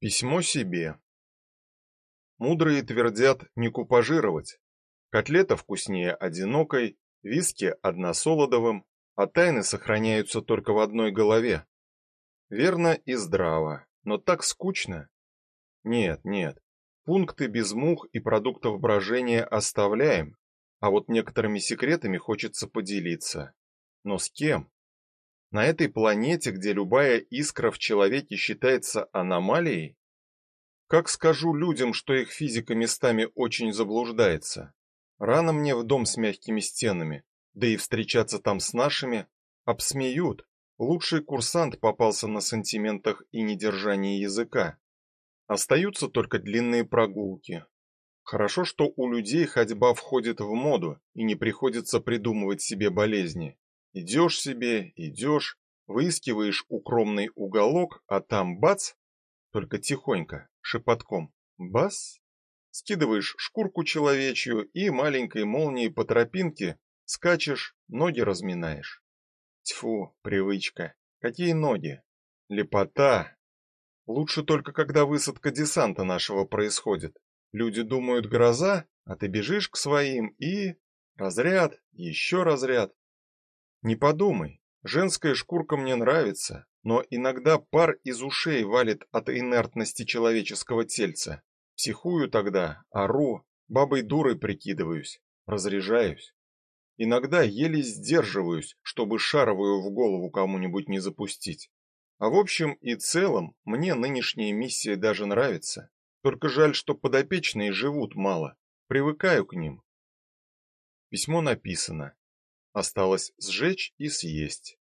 Письмо себе. Мудрые твердят не купажировать. Котлета вкуснее одинокой, виски односолодовым, а тайны сохраняются только в одной голове. Верно и здраво, но так скучно. Нет, нет. Пункты без мух и продуктов брожения оставляем, а вот некоторыми секретами хочется поделиться. Но с кем? На этой планете, где любая искра в человеке считается аномалией? Как скажу людям, что их физика местами очень заблуждается? Рано мне в дом с мягкими стенами, да и встречаться там с нашими обсмеют. Лучший курсант попался на сантиментах и недержании языка. Остаются только длинные прогулки. Хорошо, что у людей ходьба входит в моду, и не приходится придумывать себе болезни. Идешь себе, идешь, выискиваешь укромный уголок, а там бац, только тихонько, шепотком. Бас! Скидываешь шкурку человечью и маленькой молнией по тропинке скачешь, ноги разминаешь. Тьфу, привычка. Какие ноги? Лепота. Лучше только когда высадка десанта нашего происходит. Люди думают гроза, а ты бежишь к своим и разряд, еще разряд. Не подумай, женская шкурка мне нравится, но иногда пар из ушей валит от инертности человеческого тельца. Психую тогда, ору, бабой дурой прикидываюсь, разряжаюсь. Иногда еле сдерживаюсь, чтобы шаровую в голову кому-нибудь не запустить. А в общем и целом, мне нынешняя миссия даже нравится. Только жаль, что подопечные живут мало. Привыкаю к ним. Письмо написано. Осталось сжечь и съесть.